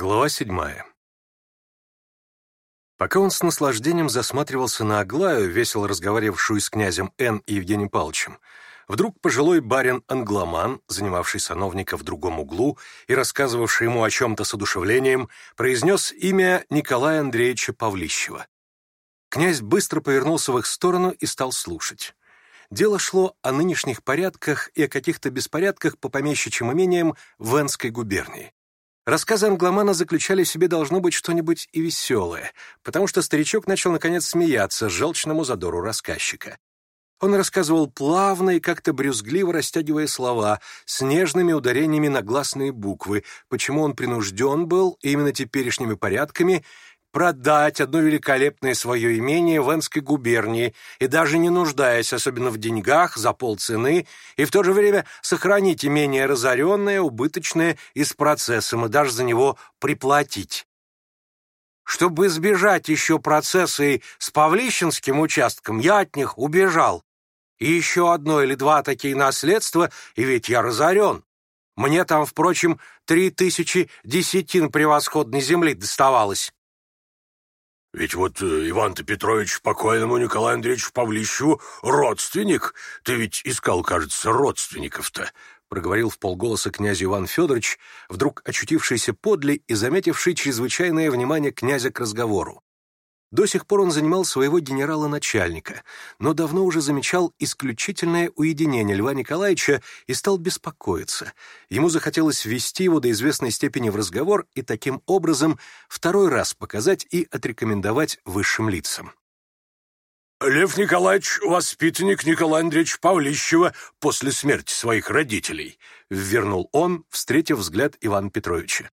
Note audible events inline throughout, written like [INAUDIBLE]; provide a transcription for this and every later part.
Глава седьмая. Пока он с наслаждением засматривался на Аглаю, весело разговаривавшую с князем Н. и Евгением Павловичем, вдруг пожилой барин-англоман, занимавший сановника в другом углу и рассказывавший ему о чем-то с одушевлением, произнес имя Николая Андреевича Павлищева. Князь быстро повернулся в их сторону и стал слушать. Дело шло о нынешних порядках и о каких-то беспорядках по помещичьим имениям в венской губернии. Рассказы англомана заключали в себе должно быть что-нибудь и веселое, потому что старичок начал, наконец, смеяться желчному задору рассказчика. Он рассказывал плавно и как-то брюзгливо растягивая слова, с нежными ударениями на гласные буквы, почему он принужден был именно теперешними порядками продать одно великолепное свое имение в Эмской губернии и даже не нуждаясь, особенно в деньгах, за полцены, и в то же время сохранить имение разоренное, убыточное и с процессом, и даже за него приплатить. Чтобы избежать еще процесса и с Павлищенским участком, я от них убежал. И еще одно или два такие наследства, и ведь я разорен. Мне там, впрочем, три тысячи десятин превосходной земли доставалось. Ведь вот э, Иван-то Петрович покойному Николаю Андреевичу Павлищу родственник. Ты ведь искал, кажется, родственников-то. Проговорил в полголоса князь Иван Федорович, вдруг очутившийся подле и заметивший чрезвычайное внимание князя к разговору. До сих пор он занимал своего генерала-начальника, но давно уже замечал исключительное уединение Льва Николаевича и стал беспокоиться. Ему захотелось ввести его до известной степени в разговор и таким образом второй раз показать и отрекомендовать высшим лицам. «Лев Николаевич — воспитанник Николая Андреевича Павлищева после смерти своих родителей», — вернул он, встретив взгляд Ивана Петровича.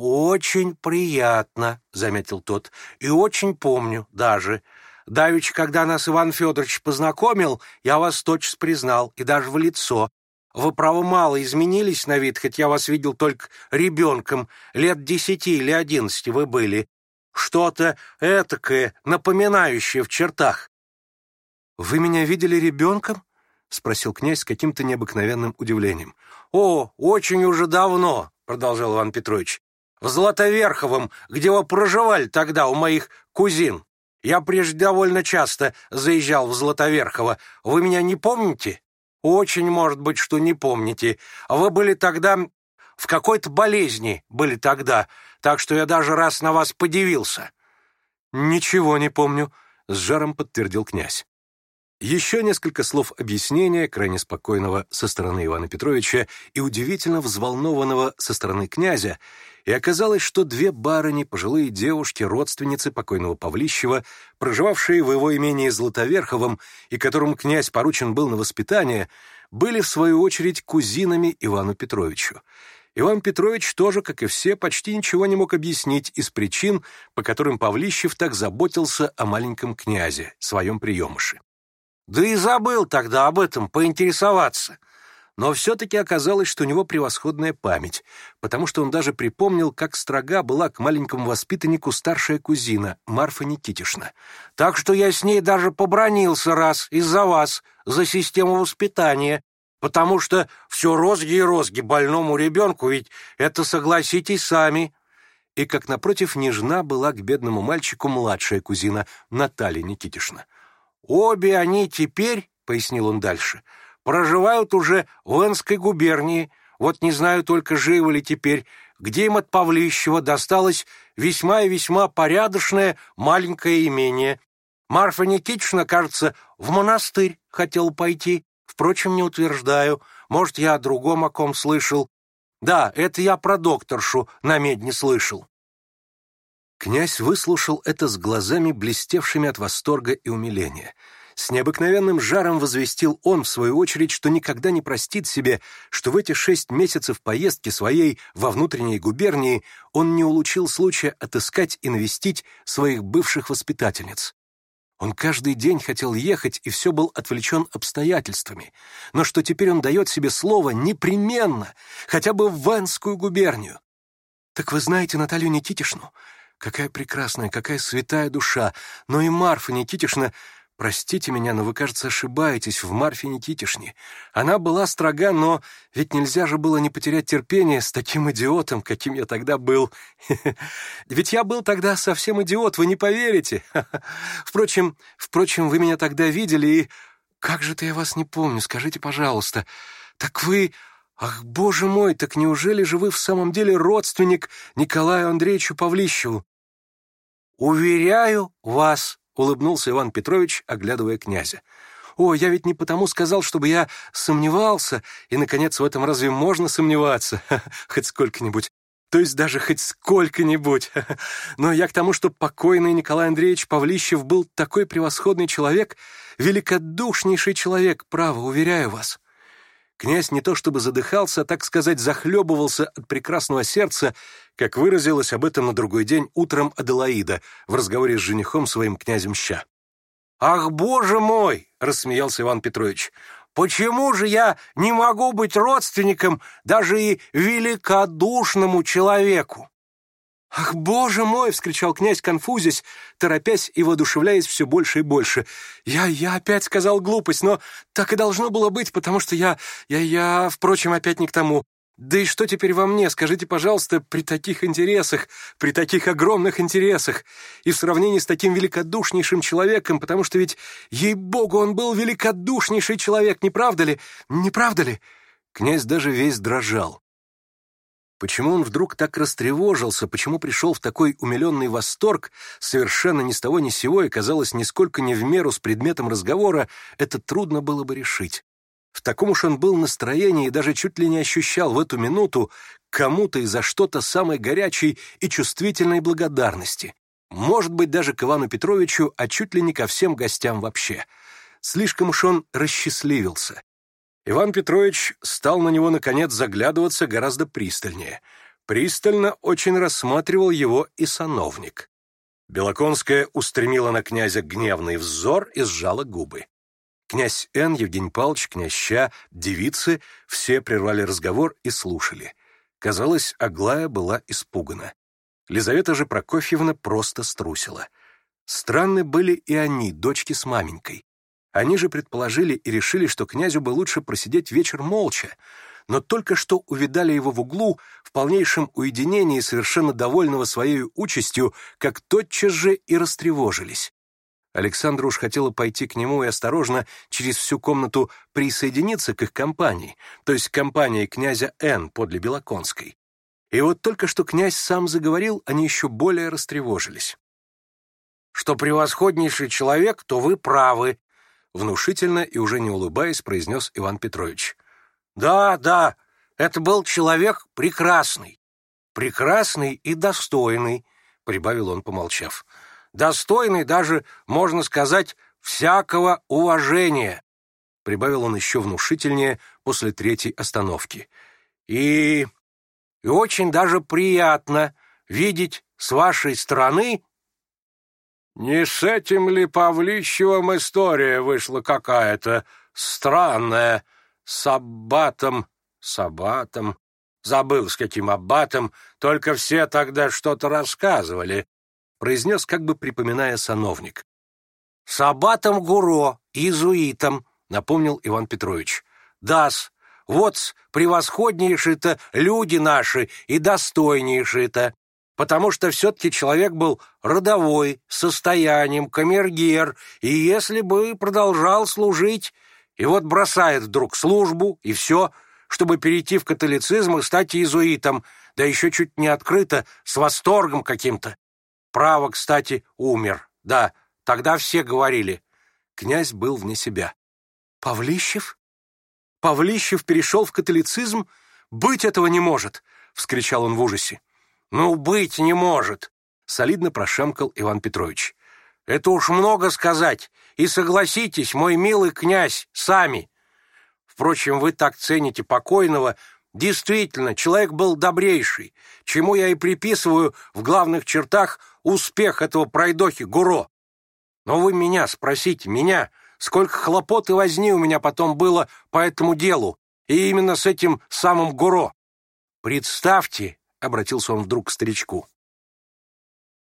«Очень приятно», — заметил тот, — «и очень помню даже. Давич, когда нас Иван Федорович познакомил, я вас тотчас признал, и даже в лицо. Вы, право, мало изменились на вид, хоть я вас видел только ребенком, лет десяти или одиннадцати вы были. Что-то этакое, напоминающее в чертах». «Вы меня видели ребенком?» — спросил князь с каким-то необыкновенным удивлением. «О, очень уже давно», — продолжал Иван Петрович. В Златоверховом, где вы проживали тогда у моих кузин. Я прежде довольно часто заезжал в Златоверхово. Вы меня не помните? Очень может быть, что не помните. Вы были тогда в какой-то болезни, были тогда, так что я даже раз на вас подивился. Ничего не помню, с жаром подтвердил князь. Еще несколько слов объяснения крайне спокойного со стороны Ивана Петровича и удивительно взволнованного со стороны князя, и оказалось, что две барыни, пожилые девушки, родственницы покойного Павлищева, проживавшие в его имении Златоверховым и которым князь поручен был на воспитание, были, в свою очередь, кузинами Ивану Петровичу. Иван Петрович тоже, как и все, почти ничего не мог объяснить из причин, по которым Павлищев так заботился о маленьком князе, своем приемыше. Да и забыл тогда об этом поинтересоваться. Но все-таки оказалось, что у него превосходная память, потому что он даже припомнил, как строга была к маленькому воспитаннику старшая кузина, Марфа Никитишна. Так что я с ней даже побронился раз из-за вас, за систему воспитания, потому что все розги и розги больному ребенку, ведь это, согласитесь сами, и как напротив нежна была к бедному мальчику младшая кузина Наталья Никитишна. Обе они теперь, пояснил он дальше, проживают уже в Энской губернии. Вот не знаю только, живы ли теперь, где им от Павлищева досталось весьма и весьма порядочное маленькое имение. Марфа Никитична, кажется, в монастырь хотел пойти. Впрочем, не утверждаю. Может, я о другом о ком слышал. Да, это я про докторшу на медне слышал. Князь выслушал это с глазами, блестевшими от восторга и умиления. С необыкновенным жаром возвестил он, в свою очередь, что никогда не простит себе, что в эти шесть месяцев поездки своей во внутренней губернии он не улучил случая отыскать и навестить своих бывших воспитательниц. Он каждый день хотел ехать и все был отвлечен обстоятельствами, но что теперь он дает себе слово непременно, хотя бы в Венскую губернию. «Так вы знаете Наталью Никитишну?» Какая прекрасная, какая святая душа! Но и Марфа Никитишна... Простите меня, но вы, кажется, ошибаетесь в Марфе Никитишне. Она была строга, но ведь нельзя же было не потерять терпение с таким идиотом, каким я тогда был. [LAUGHS] Ведь я был тогда совсем идиот, вы не поверите. [LAUGHS] Впрочем, впрочем, вы меня тогда видели и... Как же-то я вас не помню, скажите, пожалуйста. Так вы Ах, боже мой, так неужели же вы в самом деле родственник Николаю Андреевичу Павлищеву? Уверяю вас, улыбнулся Иван Петрович, оглядывая князя. О, я ведь не потому сказал, чтобы я сомневался, и, наконец, в этом разве можно сомневаться? [LAUGHS] Хоть сколько-нибудь. То есть даже хоть сколько-нибудь. [LAUGHS] Но я к тому, что покойный Николай Андреевич Павлищев был такой превосходный человек, великодушнейший человек, право, уверяю вас. Князь не то чтобы задыхался, так сказать, захлебывался от прекрасного сердца, как выразилась об этом на другой день утром Аделаида в разговоре с женихом своим князем Ща. «Ах, боже мой!» — рассмеялся Иван Петрович. «Почему же я не могу быть родственником даже и великодушному человеку?» «Ах, боже мой!» — вскричал князь, конфузясь, торопясь и воодушевляясь все больше и больше. «Я, я опять сказал глупость, но так и должно было быть, потому что я, я, я, впрочем, опять не к тому. Да и что теперь во мне, скажите, пожалуйста, при таких интересах, при таких огромных интересах, и в сравнении с таким великодушнейшим человеком, потому что ведь, ей-богу, он был великодушнейший человек, не правда ли? Не правда ли?» Князь даже весь дрожал. Почему он вдруг так растревожился, почему пришел в такой умиленный восторг, совершенно ни с того ни сего, и казалось нисколько не в меру с предметом разговора, это трудно было бы решить. В таком уж он был настроении и даже чуть ли не ощущал в эту минуту кому-то и за что-то самой горячей и чувствительной благодарности. Может быть, даже к Ивану Петровичу, а чуть ли не ко всем гостям вообще. Слишком уж он расчастливился. Иван Петрович стал на него, наконец, заглядываться гораздо пристальнее. Пристально очень рассматривал его и сановник. Белоконская устремила на князя гневный взор и сжала губы. Князь Н, Евгений Павлович, князь девицы — все прервали разговор и слушали. Казалось, Аглая была испугана. Лизавета же Прокофьевна просто струсила. Странны были и они, дочки с маменькой. Они же предположили и решили, что князю бы лучше просидеть вечер молча, но только что увидали его в углу, в полнейшем уединении, совершенно довольного своей участью, как тотчас же и растревожились. Александра уж хотела пойти к нему и осторожно через всю комнату присоединиться к их компании, то есть к компании князя Н. подле Белоконской. И вот только что князь сам заговорил, они еще более растревожились. «Что превосходнейший человек, то вы правы», внушительно и уже не улыбаясь произнес Иван Петрович. «Да, да, это был человек прекрасный, прекрасный и достойный», — прибавил он, помолчав. «Достойный даже, можно сказать, всякого уважения», — прибавил он еще внушительнее после третьей остановки. «И... и очень даже приятно видеть с вашей стороны не с этим ли Павлищевым история вышла какая-то странная, с аббатом, с аббатом, забыл с каким аббатом, только все тогда что-то рассказывали, произнес, как бы припоминая сановник. С аббатом Гуро, иезуитом, напомнил Иван Петрович. Дас, вот превосходнейшие-то люди наши и достойнейшие-то потому что все-таки человек был родовой, состоянием, камергер, и если бы продолжал служить, и вот бросает вдруг службу, и все, чтобы перейти в католицизм и стать иезуитом, да еще чуть не открыто, с восторгом каким-то. Право, кстати, умер. Да, тогда все говорили. Князь был вне себя. «Павлищев?» «Павлищев перешел в католицизм? Быть этого не может!» — вскричал он в ужасе. «Ну, быть не может!» — солидно прошамкал Иван Петрович. «Это уж много сказать, и согласитесь, мой милый князь, сами!» Впрочем, вы так цените покойного. Действительно, человек был добрейший, чему я и приписываю в главных чертах успех этого пройдохи Гуро. Но вы меня спросите, меня, сколько хлопот и возни у меня потом было по этому делу, и именно с этим самым Гуро. Представьте, — обратился он вдруг к старичку.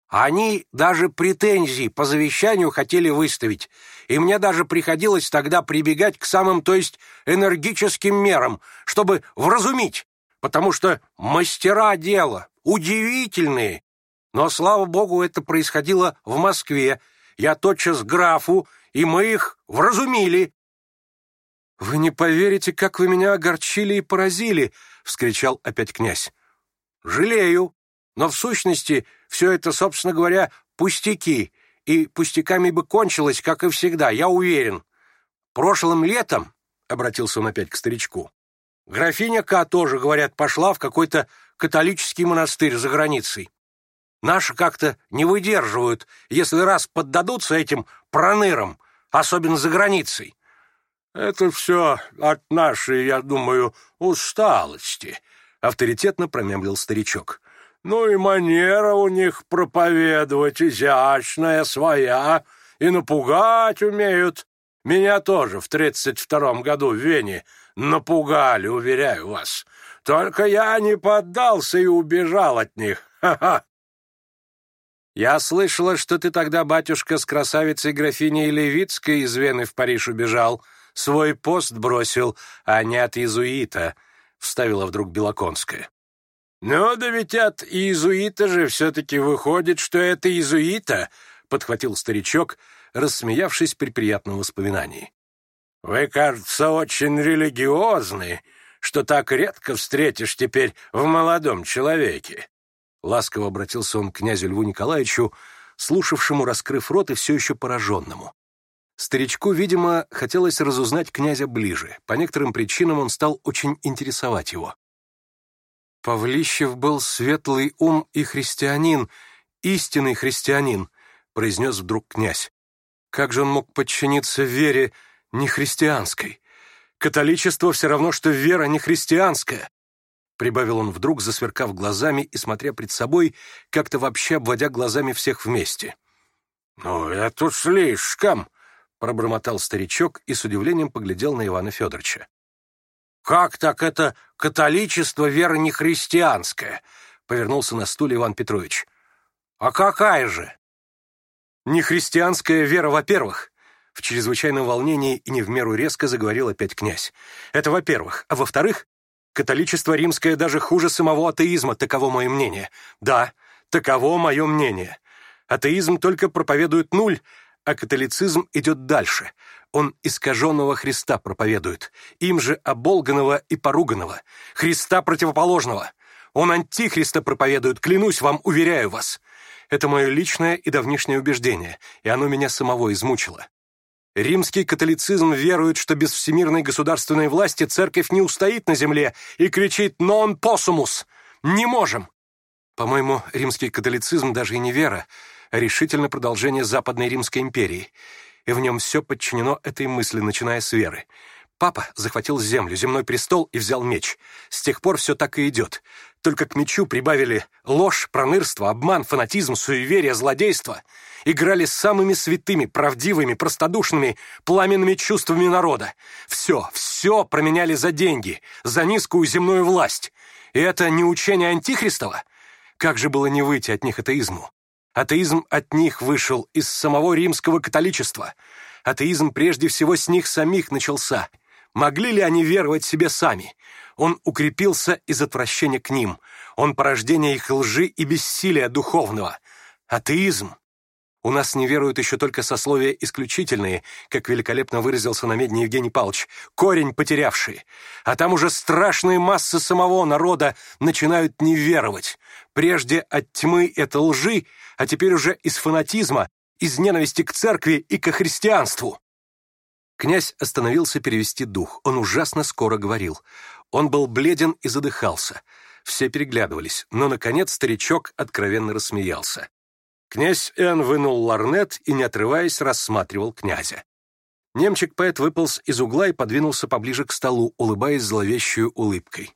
«Они даже претензии по завещанию хотели выставить, и мне даже приходилось тогда прибегать к самым, то есть энергическим мерам, чтобы вразумить, потому что мастера дела, удивительные. Но, слава богу, это происходило в Москве. Я тотчас графу, и мы их вразумили». «Вы не поверите, как вы меня огорчили и поразили!» — вскричал опять князь. Жалею, но в сущности все это, собственно говоря, пустяки, и пустяками бы кончилось, как и всегда, я уверен. Прошлым летом, — обратился он опять к старичку, — графиня К. тоже, говорят, пошла в какой-то католический монастырь за границей. Наши как-то не выдерживают, если раз поддадутся этим пронырам, особенно за границей. Это все от нашей, я думаю, усталости, авторитетно промямлил старичок. Ну и манера у них проповедовать изящная своя, и напугать умеют. Меня тоже в тридцать втором году в Вене напугали, уверяю вас. Только я не поддался и убежал от них. Ха-ха!» «Я слышала, что ты тогда, батюшка, с красавицей графиней Левицкой из Вены в Париж убежал, свой пост бросил, а не от иезуита», — вставила вдруг Белоконская. «Ну, «Но да ведь от иезуита же все-таки выходит, что это иезуита», — подхватил старичок, рассмеявшись при приятном воспоминании. «Вы, кажется, очень религиозны, что так редко встретишь теперь в молодом человеке». Ласково обратился он к князю Льву Николаевичу, слушавшему, раскрыв рот и все еще пораженному. Старичку, видимо, хотелось разузнать князя ближе. По некоторым причинам он стал очень интересовать его. «Павлищев был светлый ум и христианин, истинный христианин», — произнес вдруг князь. «Как же он мог подчиниться вере нехристианской? Католичество все равно, что вера нехристианская» прибавил он вдруг, засверкав глазами и смотря пред собой, как-то вообще обводя глазами всех вместе. «Ну, это слишком!» пробормотал старичок и с удивлением поглядел на Ивана Федоровича. «Как так это католичество, вера не христианская?» — повернулся на стуле Иван Петрович. «А какая же?» нехристианская вера, во-первых», — в чрезвычайном волнении и не в меру резко заговорил опять князь. «Это во-первых. А во-вторых, католичество римское даже хуже самого атеизма, таково мое мнение. Да, таково мое мнение. Атеизм только проповедует нуль, а католицизм идет дальше. Он искаженного Христа проповедует, им же оболганного и поруганного, Христа противоположного. Он антихриста проповедует, клянусь вам, уверяю вас. Это мое личное и давнишнее убеждение, и оно меня самого измучило. Римский католицизм верует, что без всемирной государственной власти церковь не устоит на земле и кричит «Non possumus!» «Не можем!» По-моему, римский католицизм даже и не вера, решительно продолжение Западной Римской империи, и в нем все подчинено этой мысли, начиная с веры. Папа захватил землю, земной престол и взял меч. С тех пор все так и идет. Только к мечу прибавили ложь, пронырство, обман, фанатизм, суеверие, злодейство. Играли с самыми святыми, правдивыми, простодушными, пламенными чувствами народа. Все, все променяли за деньги, за низкую земную власть. И это не учение Антихристова? Как же было не выйти от них атеизму? Атеизм от них вышел из самого римского католичества. Атеизм прежде всего с них самих начался. Могли ли они веровать себе сами? Он укрепился из отвращения к ним. Он порождение их лжи и бессилия духовного. Атеизм у нас не веруют еще только сословия исключительные, как великолепно выразился на медне Евгений Павлович, корень потерявший, А там уже страшные массы самого народа начинают не веровать. Прежде от тьмы это лжи, а теперь уже из фанатизма, из ненависти к церкви и ко христианству. Князь остановился перевести дух. Он ужасно скоро говорил. Он был бледен и задыхался. Все переглядывались, но, наконец, старичок откровенно рассмеялся. Князь Эн вынул ларнет и, не отрываясь, рассматривал князя. Немчик поэт выполз из угла и подвинулся поближе к столу, улыбаясь зловещей улыбкой.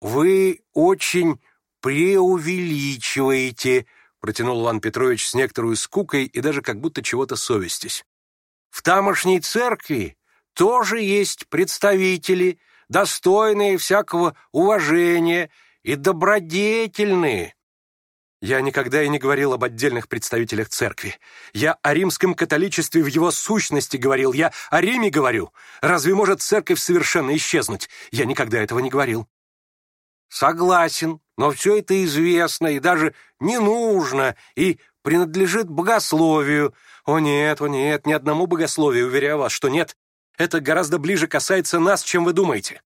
«Вы очень преувеличиваете», — протянул Иван Петрович с некоторой скукой и даже как будто чего-то совестись. «В тамошней церкви тоже есть представители, достойные всякого уважения и добродетельные». Я никогда и не говорил об отдельных представителях церкви. Я о римском католичестве в его сущности говорил. Я о Риме говорю. Разве может церковь совершенно исчезнуть? Я никогда этого не говорил. Согласен, но все это известно и даже не нужно, и принадлежит богословию. О нет, о нет, ни одному богословию, уверяю вас, что нет. Это гораздо ближе касается нас, чем вы думаете.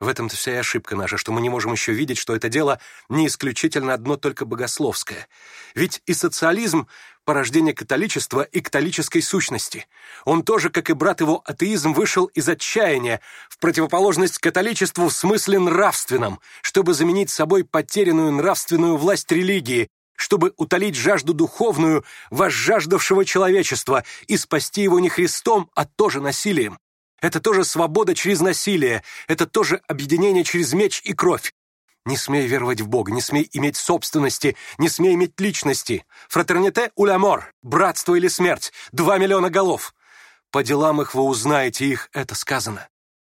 В этом-то вся и ошибка наша, что мы не можем еще видеть, что это дело не исключительно одно только богословское. Ведь и социализм – порождение католичества и католической сущности. Он тоже, как и брат его, атеизм вышел из отчаяния, в противоположность католичеству в смысле нравственном, чтобы заменить собой потерянную нравственную власть религии, чтобы утолить жажду духовную возжаждавшего человечества и спасти его не Христом, а тоже насилием. Это тоже свобода через насилие. Это тоже объединение через меч и кровь. Не смей веровать в Бога, не смей иметь собственности, не смей иметь личности. Фратерните улямор, братство или смерть, два миллиона голов. По делам их вы узнаете их, это сказано.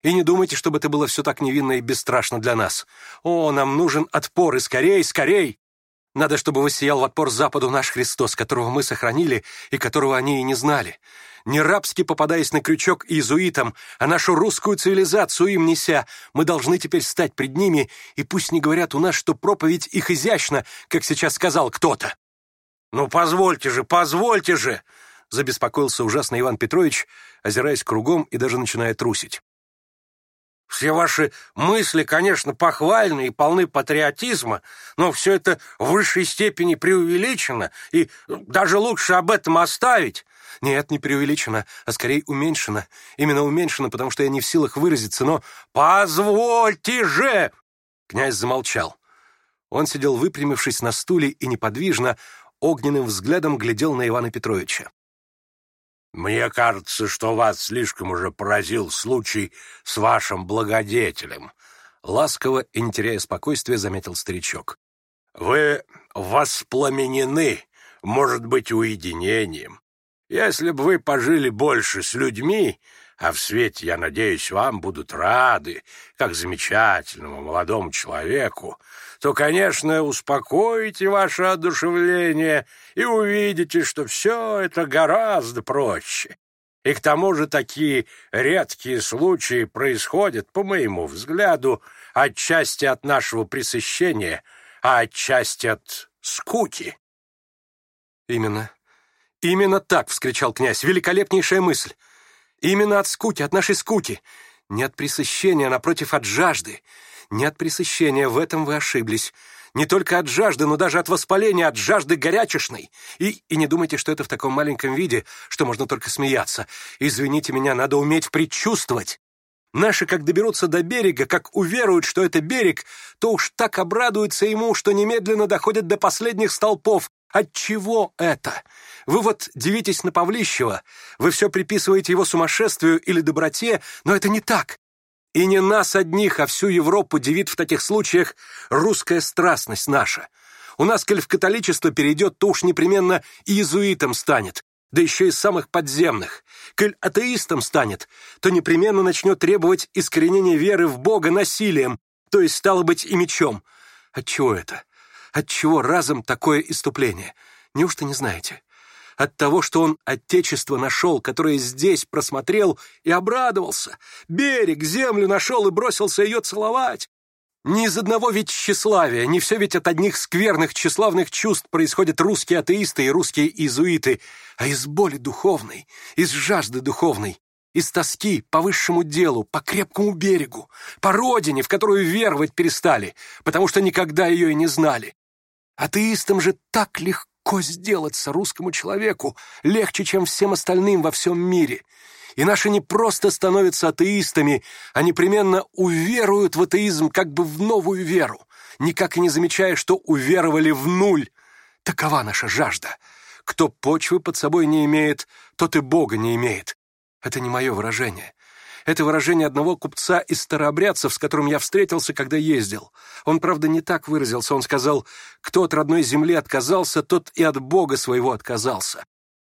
И не думайте, чтобы это было все так невинно и бесстрашно для нас. О, нам нужен отпор, и скорей, скорей! Надо, чтобы воссиял в отпор Западу наш Христос, которого мы сохранили и которого они и не знали не Нерабски попадаясь на крючок иезуитам, а нашу русскую цивилизацию им неся, мы должны теперь стать пред ними, и пусть не говорят у нас, что проповедь их изящна, как сейчас сказал кто-то». «Ну, позвольте же, позвольте же!» забеспокоился ужасно Иван Петрович, озираясь кругом и даже начиная трусить. Все ваши мысли, конечно, похвальны и полны патриотизма, но все это в высшей степени преувеличено, и даже лучше об этом оставить. Нет, не преувеличено, а скорее уменьшено. Именно уменьшено, потому что я не в силах выразиться, но позвольте же. Князь замолчал. Он сидел выпрямившись на стуле и неподвижно огненным взглядом глядел на Ивана Петровича. Мне кажется, что вас слишком уже поразил случай с вашим благодетелем. Ласково, и спокойствие, заметил старичок. Вы воспламенены, может быть, уединением. Если бы вы пожили больше с людьми, а в свете, я надеюсь, вам будут рады, как замечательному молодому человеку, то, конечно, успокоите ваше одушевление и увидите, что все это гораздо проще. И к тому же такие редкие случаи происходят, по моему взгляду, отчасти от нашего пресыщения, а отчасти от скуки. Именно. Именно так, вскричал князь, великолепнейшая мысль. Именно от скуки, от нашей скуки. Не от пресыщения, а напротив, от жажды. Не от пресыщения, в этом вы ошиблись. Не только от жажды, но даже от воспаления, от жажды горячешной. И, и не думайте, что это в таком маленьком виде, что можно только смеяться. Извините меня, надо уметь предчувствовать. Наши, как доберутся до берега, как уверуют, что это берег, то уж так обрадуются ему, что немедленно доходят до последних столпов. От чего это? Вы вот дивитесь на Павлищева, вы все приписываете его сумасшествию или доброте, но это не так. И не нас одних, а всю Европу дивит в таких случаях русская страстность наша. У нас, коль в католичество перейдет, то уж непременно иезуитом станет, да еще из самых подземных. Коль атеистом станет, то непременно начнет требовать искоренения веры в Бога насилием, то есть, стало быть, и мечом. Отчего это? Отчего разом такое иступление? Неужто не знаете? от того, что он отечество нашел, которое здесь просмотрел и обрадовался. Берег, землю нашел и бросился ее целовать. Ни из одного ведь тщеславия, не все ведь от одних скверных тщеславных чувств происходят русские атеисты и русские иезуиты, а из боли духовной, из жажды духовной, из тоски по высшему делу, по крепкому берегу, по родине, в которую веровать перестали, потому что никогда ее и не знали. Атеистам же так легко легко сделаться русскому человеку, легче, чем всем остальным во всем мире. И наши не просто становятся атеистами, а непременно уверуют в атеизм как бы в новую веру, никак и не замечая, что уверовали в нуль. Такова наша жажда. Кто почвы под собой не имеет, тот и Бога не имеет. Это не мое выражение. Это выражение одного купца из Старообрядцев, с которым я встретился, когда ездил. Он, правда, не так выразился. Он сказал, кто от родной земли отказался, тот и от Бога своего отказался.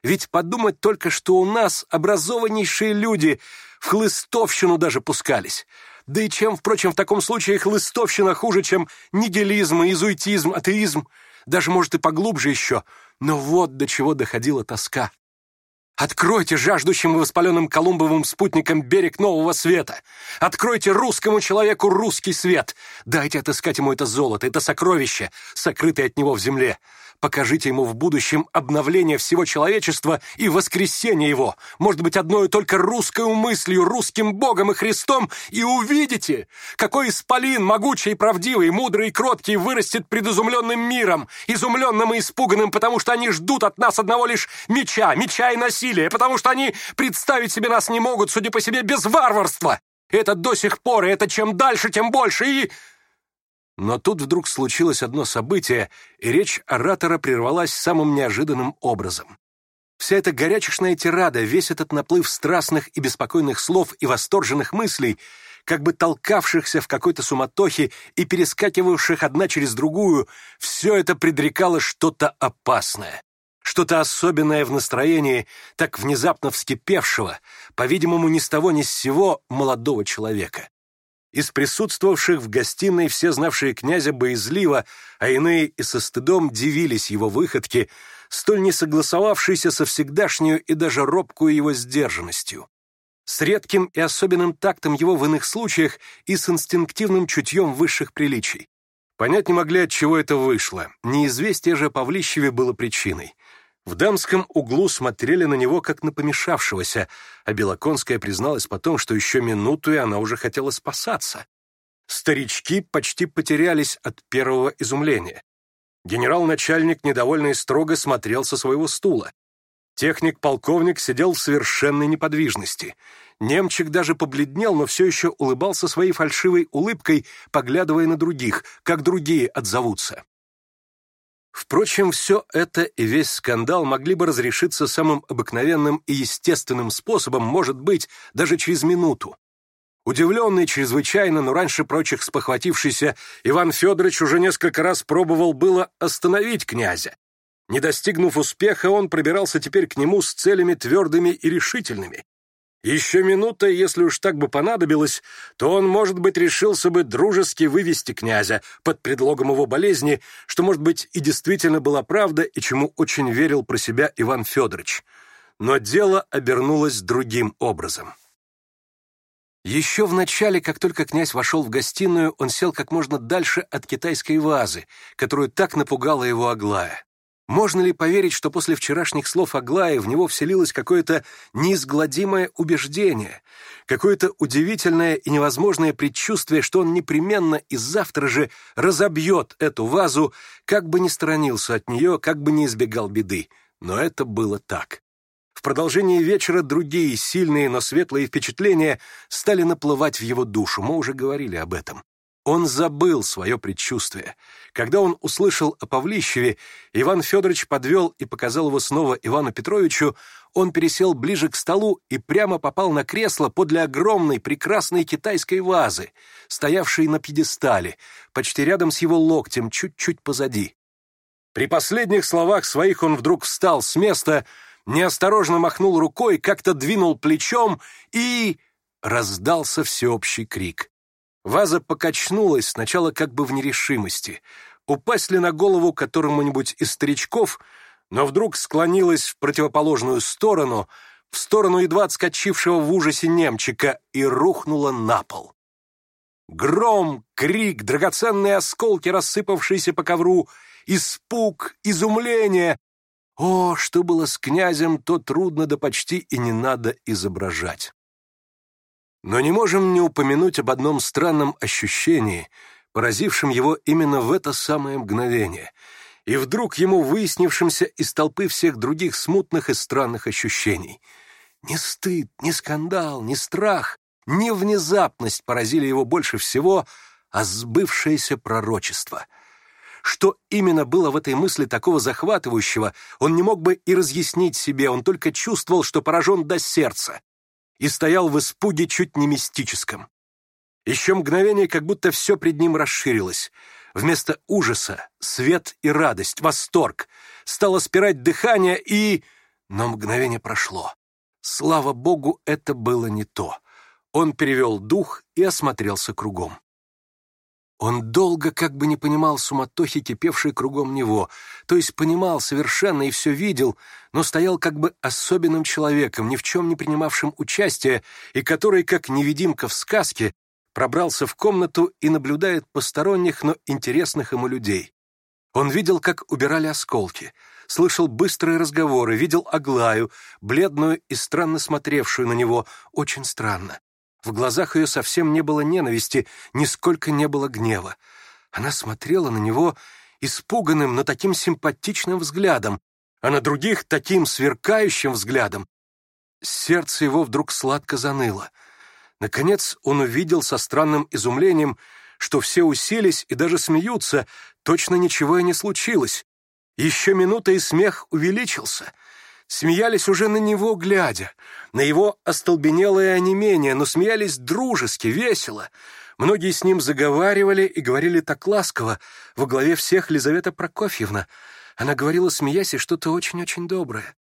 Ведь подумать только, что у нас образованнейшие люди в хлыстовщину даже пускались. Да и чем, впрочем, в таком случае хлыстовщина хуже, чем нигилизм, изуйтизм, атеизм, даже, может, и поглубже еще. Но вот до чего доходила тоска. Откройте жаждущим и воспаленным Колумбовым спутникам берег нового света. Откройте русскому человеку русский свет. Дайте отыскать ему это золото, это сокровище, сокрытое от него в земле. Покажите ему в будущем обновление всего человечества и воскресение его, может быть, одной только русской мыслью, русским Богом и Христом, и увидите, какой исполин, могучий и правдивый, мудрый и кроткий вырастет предизумленным миром, изумленным и испуганным, потому что они ждут от нас одного лишь меча, меча и насилия, потому что они представить себе нас не могут, судя по себе, без варварства. Это до сих пор, и это чем дальше, тем больше, и...» Но тут вдруг случилось одно событие, и речь оратора прервалась самым неожиданным образом. Вся эта горячечная тирада, весь этот наплыв страстных и беспокойных слов и восторженных мыслей, как бы толкавшихся в какой-то суматохе и перескакивавших одна через другую, все это предрекало что-то опасное, что-то особенное в настроении так внезапно вскипевшего, по-видимому, ни с того ни с сего молодого человека. Из присутствовавших в гостиной все знавшие князя боязливо, а иные и со стыдом дивились его выходке, столь не согласовавшейся со всегдашнюю и даже робкую его сдержанностью. С редким и особенным тактом его в иных случаях и с инстинктивным чутьем высших приличий. Понять не могли, от чего это вышло. Неизвестие же Павлищеве было причиной. В дамском углу смотрели на него, как на помешавшегося, а Белоконская призналась потом, что еще минуту, и она уже хотела спасаться. Старички почти потерялись от первого изумления. Генерал-начальник недовольно и строго смотрел со своего стула. Техник-полковник сидел в совершенной неподвижности. Немчик даже побледнел, но все еще улыбался своей фальшивой улыбкой, поглядывая на других, как другие отзовутся. Впрочем, все это и весь скандал могли бы разрешиться самым обыкновенным и естественным способом, может быть, даже через минуту. Удивленный чрезвычайно, но раньше прочих спохватившийся, Иван Федорович уже несколько раз пробовал было остановить князя. Не достигнув успеха, он пробирался теперь к нему с целями твердыми и решительными. Еще минута, если уж так бы понадобилось, то он, может быть, решился бы дружески вывести князя под предлогом его болезни, что, может быть, и действительно была правда, и чему очень верил про себя Иван Федорович. Но дело обернулось другим образом. Еще вначале, как только князь вошел в гостиную, он сел как можно дальше от китайской вазы, которую так напугала его Аглая. Можно ли поверить, что после вчерашних слов Аглаи в него вселилось какое-то неизгладимое убеждение, какое-то удивительное и невозможное предчувствие, что он непременно и завтра же разобьет эту вазу, как бы ни сторонился от нее, как бы ни избегал беды? Но это было так. В продолжении вечера другие сильные, но светлые впечатления стали наплывать в его душу, мы уже говорили об этом. Он забыл свое предчувствие. Когда он услышал о Павлищеве, Иван Федорович подвел и показал его снова Ивану Петровичу, он пересел ближе к столу и прямо попал на кресло подле огромной прекрасной китайской вазы, стоявшей на пьедестале, почти рядом с его локтем, чуть-чуть позади. При последних словах своих он вдруг встал с места, неосторожно махнул рукой, как-то двинул плечом и... раздался всеобщий крик. Ваза покачнулась сначала как бы в нерешимости, упасли на голову которому-нибудь из старичков, но вдруг склонилась в противоположную сторону, в сторону едва отскочившего в ужасе немчика, и рухнула на пол. Гром, крик, драгоценные осколки, рассыпавшиеся по ковру, испуг, изумление. О, что было с князем, то трудно да почти и не надо изображать. Но не можем не упомянуть об одном странном ощущении, поразившем его именно в это самое мгновение, и вдруг ему выяснившимся из толпы всех других смутных и странных ощущений. Ни стыд, ни скандал, ни страх, ни внезапность поразили его больше всего, а сбывшееся пророчество — что именно было в этой мысли такого захватывающего, он не мог бы и разъяснить себе, он только чувствовал, что поражен до сердца, и стоял в испуге чуть не мистическом. Еще мгновение, как будто все пред ним расширилось. Вместо ужаса свет и радость, восторг. Стало спирать дыхание и... Но мгновение прошло. Слава богу, это было не то. Он перевел дух и осмотрелся кругом. Он долго как бы не понимал суматохи, кипевшей кругом него, то есть понимал совершенно и все видел, но стоял как бы особенным человеком, ни в чем не принимавшим участия, и который, как невидимка в сказке, пробрался в комнату и наблюдает посторонних, но интересных ему людей. Он видел, как убирали осколки, слышал быстрые разговоры, видел Аглаю, бледную и странно смотревшую на него, очень странно. В глазах ее совсем не было ненависти, нисколько не было гнева. Она смотрела на него испуганным, но таким симпатичным взглядом, а на других таким сверкающим взглядом. Сердце его вдруг сладко заныло. Наконец он увидел со странным изумлением, что все уселись и даже смеются, точно ничего и не случилось. Еще минута и смех увеличился — смеялись уже на него глядя, на его остолбенелое онемение, но смеялись дружески, весело. Многие с ним заговаривали и говорили так ласково, во главе всех Лизавета Прокофьевна. Она говорила, смеясь, и что-то очень-очень доброе.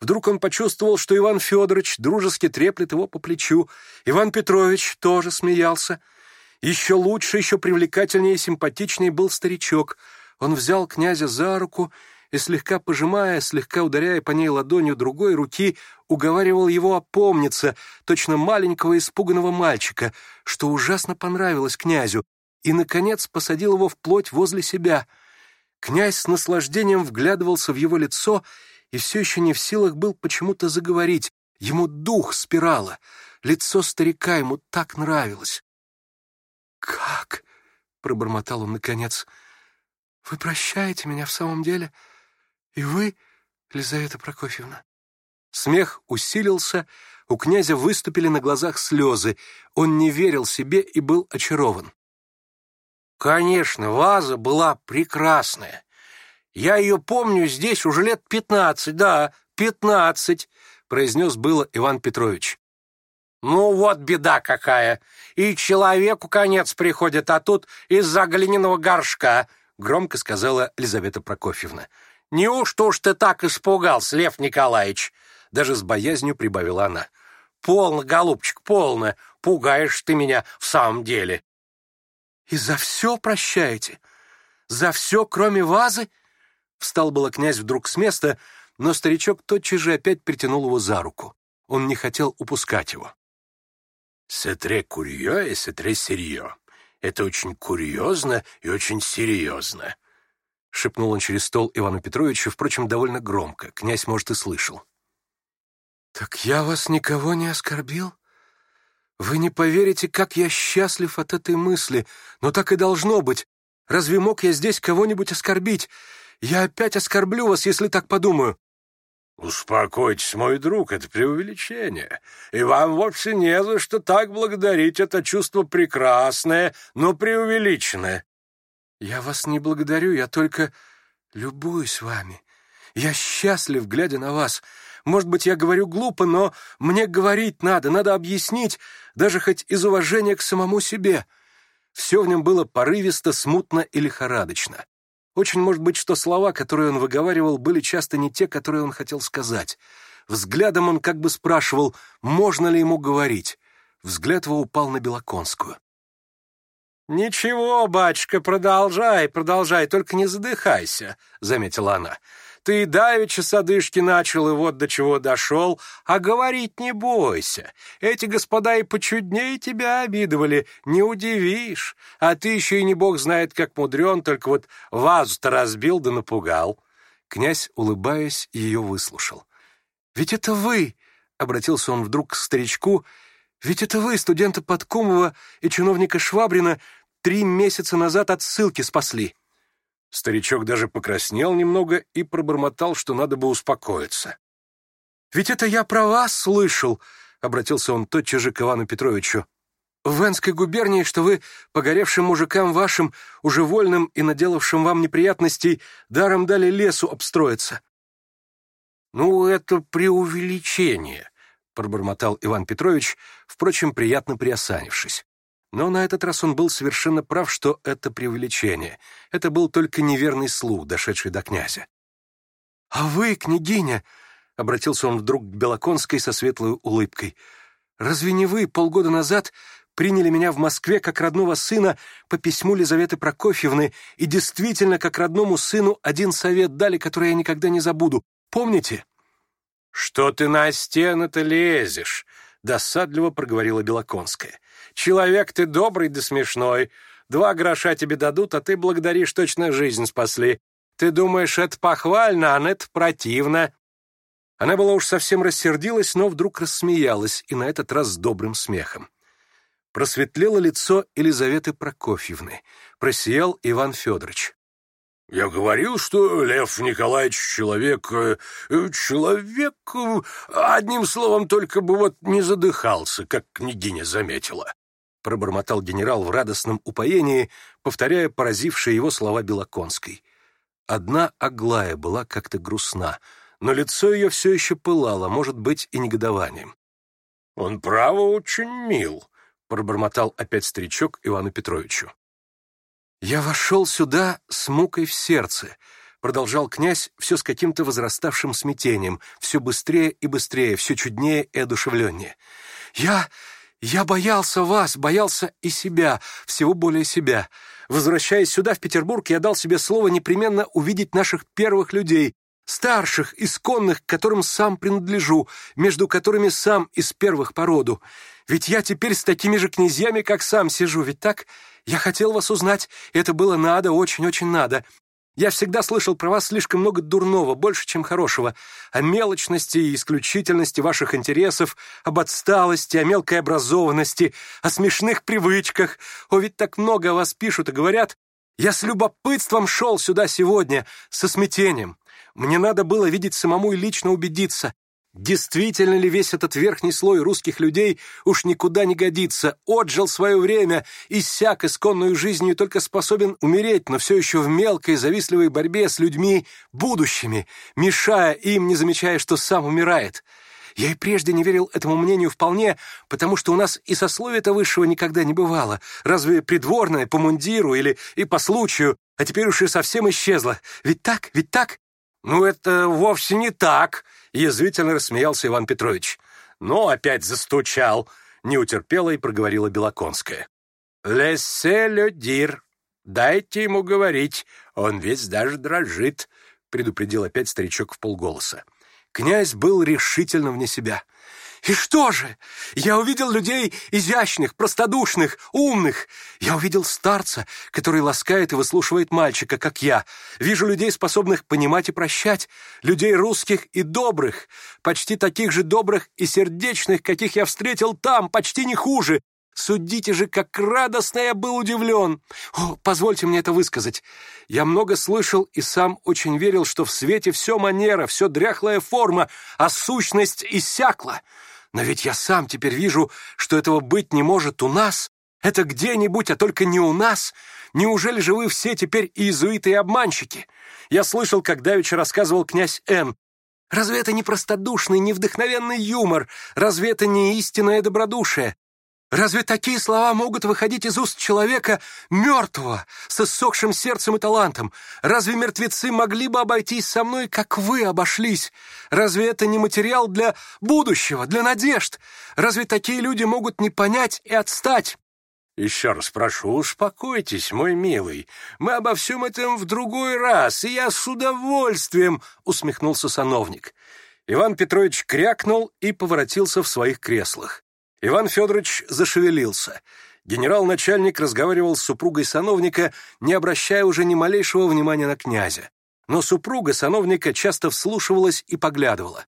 Вдруг он почувствовал, что Иван Федорович дружески треплет его по плечу. Иван Петрович тоже смеялся. Еще лучше, еще привлекательнее и симпатичнее был старичок. Он взял князя за руку и и слегка пожимая, слегка ударяя по ней ладонью другой руки, уговаривал его опомниться, точно маленького испуганного мальчика, что ужасно понравилось князю, и, наконец, посадил его вплоть возле себя. Князь с наслаждением вглядывался в его лицо и все еще не в силах был почему-то заговорить. Ему дух спирала. Лицо старика ему так нравилось. «Как?» — пробормотал он наконец. «Вы прощаете меня в самом деле?» И вы, Лизавета Прокофьевна?» Смех усилился, у князя выступили на глазах слезы. Он не верил себе и был очарован. «Конечно, ваза была прекрасная. Я ее помню здесь уже лет пятнадцать, да, пятнадцать», произнес было Иван Петрович. «Ну вот беда какая! И человеку конец приходит, а тут из-за глиняного горшка», громко сказала Лизавета Прокофьевна. «Неужто ж ты так испугался, Лев Николаевич?» Даже с боязнью прибавила она. «Полно, голубчик, полно! Пугаешь ты меня в самом деле!» «И за все прощаете? За все, кроме вазы?» Встал было князь вдруг с места, но старичок тотчас же опять притянул его за руку. Он не хотел упускать его. «Сетре курьё и сетре серьё. Это очень курьезно и очень серьезно», — шепнул он через стол Ивану Петровичу, впрочем, довольно громко. Князь, может, и слышал. «Так я вас никого не оскорбил? Вы не поверите, как я счастлив от этой мысли, но так и должно быть. Разве мог я здесь кого-нибудь оскорбить? Я опять оскорблю вас, если так подумаю». «Успокойтесь, мой друг, это преувеличение, и вам вовсе не за что так благодарить это чувство прекрасное, но преувеличенное. Я вас не благодарю, я только любуюсь вами. Я счастлив, глядя на вас. Может быть, я говорю глупо, но мне говорить надо, надо объяснить, даже хоть из уважения к самому себе. Все в нем было порывисто, смутно и лихорадочно. Очень может быть, что слова, которые он выговаривал, были часто не те, которые он хотел сказать. Взглядом он как бы спрашивал, можно ли ему говорить. Взгляд его упал на Белоконскую. «Ничего, батюшка, продолжай, продолжай, только не задыхайся», — заметила она. «Ты давеча с одышки начал, и вот до чего дошел, а говорить не бойся. Эти господа и почуднее тебя обидывали, не удивишь. А ты еще и не бог знает, как мудрен, только вот вазу-то разбил да напугал». Князь, улыбаясь, ее выслушал. «Ведь это вы!» — обратился он вдруг к старичку — ведь это вы, студента Подкумова и чиновника Швабрина, три месяца назад от ссылки спасли. Старичок даже покраснел немного и пробормотал, что надо бы успокоиться. «Ведь это я про вас слышал», — обратился он тотчас же к Ивану Петровичу. «В Венской губернии, что вы погоревшим мужикам вашим, уже вольным и наделавшим вам неприятностей, даром дали лесу обстроиться». «Ну, это преувеличение», пробормотал Иван Петрович, впрочем, приятно приосанившись. Но на этот раз он был совершенно прав, что это преувеличение. Это был только неверный слух, дошедший до князя. «А вы, княгиня!» — обратился он вдруг к Белоконской со светлой улыбкой. «Разве не вы полгода назад приняли меня в Москве как родного сына по письму Лизаветы Прокофьевны и действительно как родному сыну один совет дали, который я никогда не забуду? Помните?» «Что ты на стены-то лезешь?» — досадливо проговорила Белоконская. «Человек ты добрый да смешной. Два гроша тебе дадут, а ты благодаришь, точно жизнь спасли. Ты думаешь, это похвально, а нет, противно». Она была уж совсем рассердилась, но вдруг рассмеялась, и на этот раз с добрым смехом. Просветлело лицо Елизаветы Прокофьевны. Просиял Иван Федорович. Я говорил, что Лев Николаевич человек... Э, человек... Э, одним словом, только бы вот не задыхался, как княгиня заметила. Пробормотал генерал в радостном упоении, повторяя поразившие его слова Белоконской. Одна Аглая была как-то грустна, но лицо ее все еще пылало, может быть, и негодованием. «Он, право, очень мил», — пробормотал опять старичок Ивану Петровичу. «Я вошел сюда с мукой в сердце», — продолжал князь все с каким-то возраставшим смятением, все быстрее и быстрее, все чуднее и одушевленнее. «Я... я боялся вас, боялся и себя, всего более себя. Возвращаясь сюда, в Петербург, я дал себе слово непременно увидеть наших первых людей, старших, исконных, к которым сам принадлежу, между которыми сам из первых по роду. Ведь я теперь с такими же князьями, как сам, сижу, ведь так? Я хотел вас узнать, это было надо, очень-очень надо. Я всегда слышал про вас слишком много дурного, больше, чем хорошего, о мелочности и исключительности ваших интересов, об отсталости, о мелкой образованности, о смешных привычках. О, ведь так много о вас пишут и говорят. Я с любопытством шел сюда сегодня, со смятением. Мне надо было видеть самому и лично убедиться. Действительно ли весь этот верхний слой русских людей уж никуда не годится, отжил свое время, иссяк исконную жизнью только способен умереть, но все еще в мелкой завистливой борьбе с людьми будущими, мешая им, не замечая, что сам умирает? Я и прежде не верил этому мнению вполне, потому что у нас и сословия-то высшего никогда не бывало. Разве придворное, по мундиру или и по случаю, а теперь уж и совсем исчезло. Ведь так, ведь так? «Ну, это вовсе не так!» — язвительно рассмеялся Иван Петрович. Но опять застучал, не утерпела и проговорила Белоконская. «Лесе людир! Дайте ему говорить, он весь даже дрожит!» — предупредил опять старичок в полголоса. Князь был решительно вне себя — и что же? Я увидел людей изящных, простодушных, умных. Я увидел старца, который ласкает и выслушивает мальчика, как я. Вижу людей, способных понимать и прощать, людей русских и добрых, почти таких же добрых и сердечных, каких я встретил там, почти не хуже. Судите же, как радостно я был удивлен. О, позвольте мне это высказать. Я много слышал и сам очень верил, что в свете все манера, все дряхлая форма, а сущность иссякла. Но ведь я сам теперь вижу, что этого быть не может у нас. Это где-нибудь, а только не у нас. Неужели же вы все теперь иезуиты и обманщики? Я слышал, как давеча рассказывал князь Н. Разве это не простодушный, не вдохновенный юмор? Разве это не истинное добродушие? Разве такие слова могут выходить из уст человека мертвого, с иссохшим сердцем и талантом? Разве мертвецы могли бы обойтись со мной, как вы обошлись? Разве это не материал для будущего, для надежд? Разве такие люди могут не понять и отстать? Еще раз прошу, успокойтесь, мой милый. Мы обо всем этом в другой раз, и я с удовольствием, усмехнулся сановник. Иван Петрович крякнул и поворотился в своих креслах. Иван Федорович зашевелился. Генерал-начальник разговаривал с супругой сановника, не обращая уже ни малейшего внимания на князя. Но супруга сановника часто вслушивалась и поглядывала.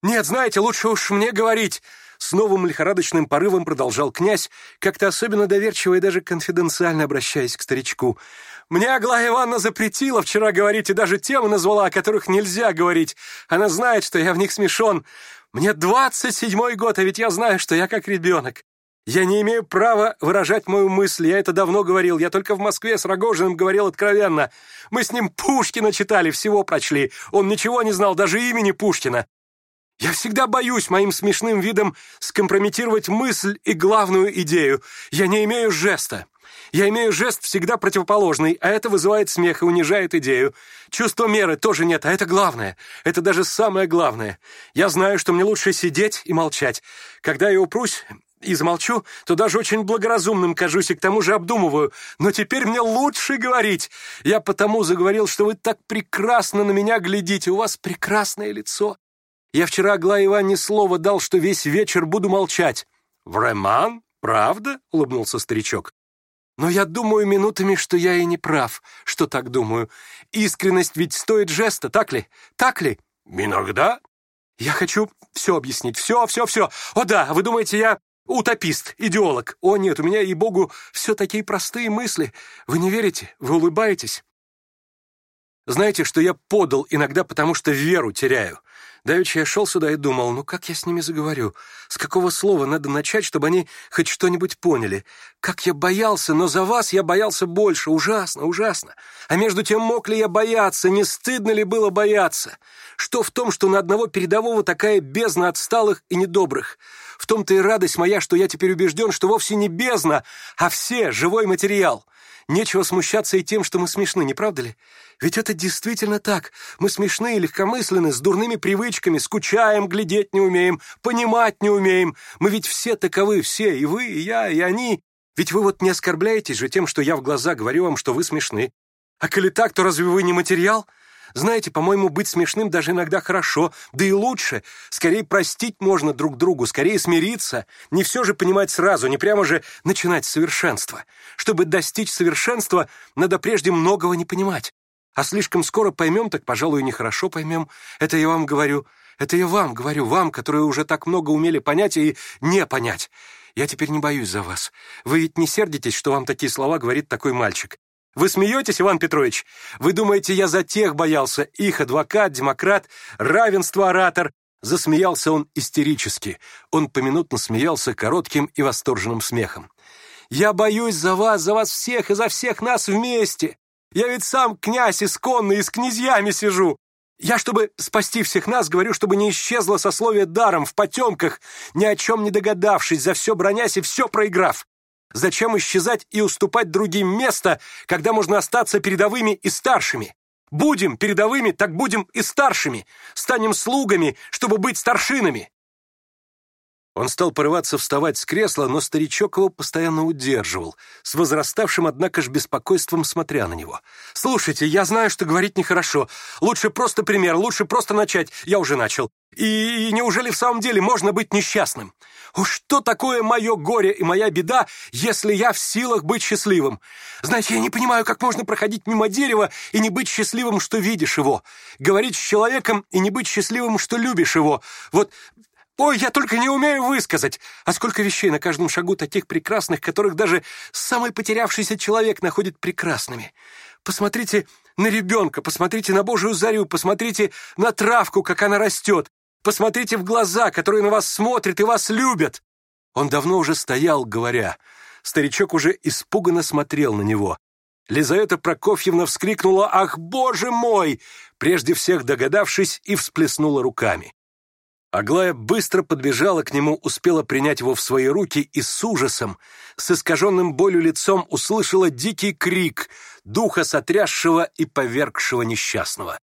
«Нет, знаете, лучше уж мне говорить!» С новым лихорадочным порывом продолжал князь, как-то особенно доверчиво и даже конфиденциально обращаясь к старичку. «Мне Аглая Ивановна запретила вчера говорить и даже темы назвала, о которых нельзя говорить. Она знает, что я в них смешон. Мне 27 год, а ведь я знаю, что я как ребенок. Я не имею права выражать мою мысль, я это давно говорил, я только в Москве с Рогожиным говорил откровенно. Мы с ним Пушкина читали, всего прочли, он ничего не знал, даже имени Пушкина. Я всегда боюсь моим смешным видом скомпрометировать мысль и главную идею. Я не имею жеста. Я имею жест всегда противоположный, а это вызывает смех и унижает идею. Чувство меры тоже нет, а это главное. Это даже самое главное. Я знаю, что мне лучше сидеть и молчать. Когда я упрусь, и замолчу, то даже очень благоразумным кажусь и к тому же обдумываю. Но теперь мне лучше говорить. Я потому заговорил, что вы так прекрасно на меня глядите. У вас прекрасное лицо. Я вчера Аглае Ивановне слово дал, что весь вечер буду молчать. «Времан? Правда?» — улыбнулся старичок. Но я думаю минутами, что я и не прав, что так думаю. Искренность ведь стоит жеста, так ли? Так ли? Иногда. Я хочу все объяснить, все, все, все. О да, вы думаете, я утопист, идеолог? О нет, у меня, и богу, все такие простые мысли. Вы не верите? Вы улыбаетесь? Знаете, что я подал иногда, потому что веру теряю. Давеча я шел сюда и думал, ну как я с ними заговорю? С какого слова надо начать, чтобы они хоть что-нибудь поняли? Как я боялся, но за вас я боялся больше. Ужасно, ужасно. А между тем мог ли я бояться? Не стыдно ли было бояться? Что в том, что на одного передового такая бездна отсталых и недобрых? В том-то и радость моя, что я теперь убежден, что вовсе не бездна, а все живой материал. Нечего смущаться и тем, что мы смешны, не правда ли? Ведь это действительно так. Мы смешны и легкомысленны, с дурными привычками, скучаем, глядеть не умеем, понимать не умеем. Мы ведь все таковы, все, и вы, и я, и они. Ведь вы вот не оскорбляетесь же тем, что я в глаза говорю вам, что вы смешны. А коли так, то разве вы не материал? Знаете, по-моему, быть смешным даже иногда хорошо, да и лучше. Скорее простить можно друг другу, скорее смириться. Не все же понимать сразу, не прямо же начинать совершенство. Чтобы достичь совершенства, надо прежде многого не понимать. А слишком скоро поймем, так, пожалуй, нехорошо поймем. Это я вам говорю, это я вам говорю, вам, которые уже так много умели понять и не понять. Я теперь не боюсь за вас. Вы ведь не сердитесь, что вам такие слова говорит такой мальчик. Вы смеетесь, Иван Петрович? Вы думаете, я за тех боялся? Их адвокат, демократ, равенство оратор. Засмеялся он истерически. Он поминутно смеялся коротким и восторженным смехом. «Я боюсь за вас, за вас всех и за всех нас вместе. Я ведь сам князь исконный и с князьями сижу. Я, чтобы спасти всех нас, говорю, чтобы не исчезло сословие даром, в потемках, ни о чем не догадавшись, за все бронясь и все проиграв. Зачем исчезать и уступать другим место, когда можно остаться передовыми и старшими? Будем передовыми, так будем и старшими. Станем слугами, чтобы быть старшинами. Он стал порываться вставать с кресла, но старичок его постоянно удерживал, с возраставшим, однако же, беспокойством смотря на него. «Слушайте, я знаю, что говорить нехорошо. Лучше просто пример, лучше просто начать. Я уже начал. И, неужели в самом деле можно быть несчастным? Уж что такое мое горе и моя беда, если я в силах быть счастливым? Знаете, я не понимаю, как можно проходить мимо дерева и не быть счастливым, что видишь его. Говорить с человеком и не быть счастливым, что любишь его. Вот Ой, я только не умею высказать! А сколько вещей на каждом шагу таких прекрасных, которых даже самый потерявшийся человек находит прекрасными. Посмотрите на ребенка, посмотрите на Божию зарю, посмотрите на травку, как она растет, посмотрите в глаза, которые на вас смотрят и вас любят. Он давно уже стоял, говоря. Старичок уже испуганно смотрел на него. Лизавета Прокофьевна вскрикнула «Ах, боже мой!», прежде всех догадавшись и всплеснула руками. Аглая быстро подбежала к нему, успела принять его в свои руки и с ужасом, с искаженным болью лицом услышала дикий крик духа сотрясшего и повергшего несчастного.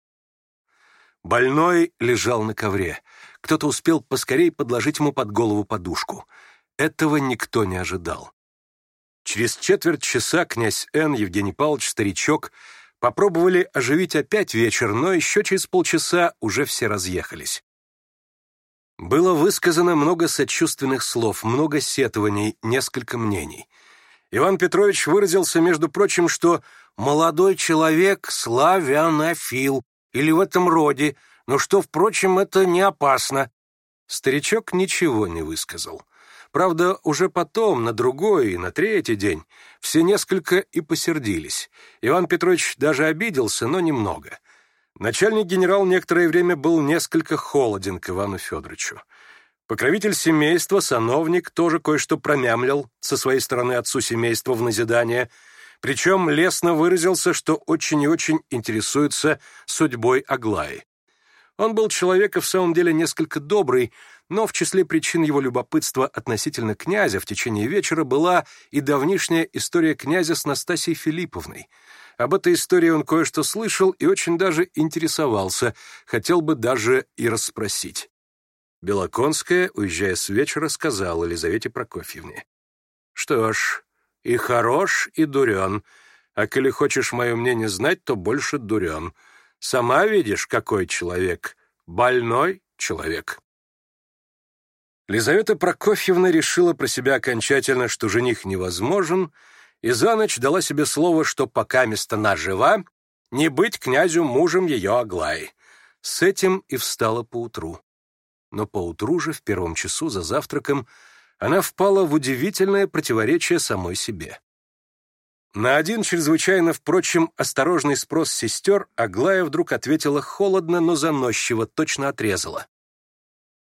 Больной лежал на ковре. Кто-то успел поскорей подложить ему под голову подушку. Этого никто не ожидал. Через четверть часа князь Н, Евгений Павлович, старичок, попробовали оживить опять вечер, но еще через полчаса уже все разъехались. Было высказано много сочувственных слов, много сетований, несколько мнений. Иван Петрович выразился, между прочим, что «молодой человек славянофил» или в этом роде, но что, впрочем, это не опасно. Старичок ничего не высказал. Правда, уже потом, на другой и на третий день, все несколько и посердились. Иван Петрович даже обиделся, но немного — Начальник генерал некоторое время был несколько холоден к Ивану Федоровичу. Покровитель семейства, сановник, тоже кое-что промямлил со своей стороны отцу семейства в назидание, причем лестно выразился, что очень и очень интересуется судьбой Аглаи. Он был человека в самом деле несколько добрый, но в числе причин его любопытства относительно князя в течение вечера была и давнишняя история князя с Настасией Филипповной — об этой истории он кое-что слышал и очень даже интересовался, хотел бы даже и расспросить. Белоконская, уезжая с вечера, сказала Елизавете Прокофьевне. «Что ж, и хорош, и дурен. А коли хочешь мое мнение знать, то больше дурен. Сама видишь, какой человек. Больной человек». Лизавета Прокофьевна решила про себя окончательно, что жених невозможен — и за ночь дала себе слово, что пока место местона жива, не быть князю мужем ее Аглаи. С этим и встала поутру. Но поутру же, в первом часу за завтраком, она впала в удивительное противоречие самой себе. На один чрезвычайно, впрочем, осторожный спрос сестер Аглая вдруг ответила холодно, но заносчиво, точно отрезала.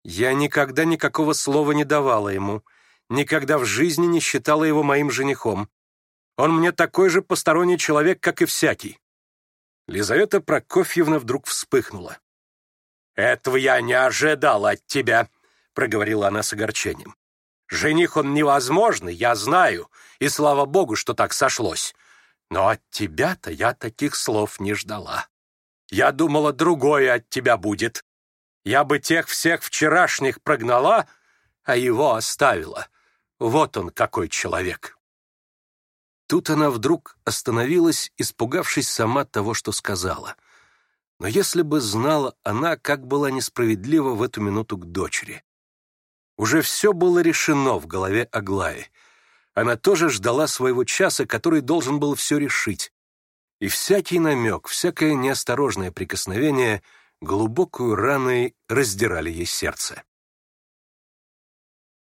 «Я никогда никакого слова не давала ему, никогда в жизни не считала его моим женихом. Он мне такой же посторонний человек, как и всякий». Лизавета Прокофьевна вдруг вспыхнула. «Этого я не ожидала от тебя», — проговорила она с огорчением. «Жених он невозможный, я знаю, и слава богу, что так сошлось. Но от тебя-то я таких слов не ждала. Я думала, другое от тебя будет. Я бы тех всех вчерашних прогнала, а его оставила. Вот он какой человек». Тут она вдруг остановилась, испугавшись сама того, что сказала. Но если бы знала она, как была несправедлива в эту минуту к дочери. Уже все было решено в голове Аглаи. Она тоже ждала своего часа, который должен был все решить. И всякий намек, всякое неосторожное прикосновение глубокую раной раздирали ей сердце.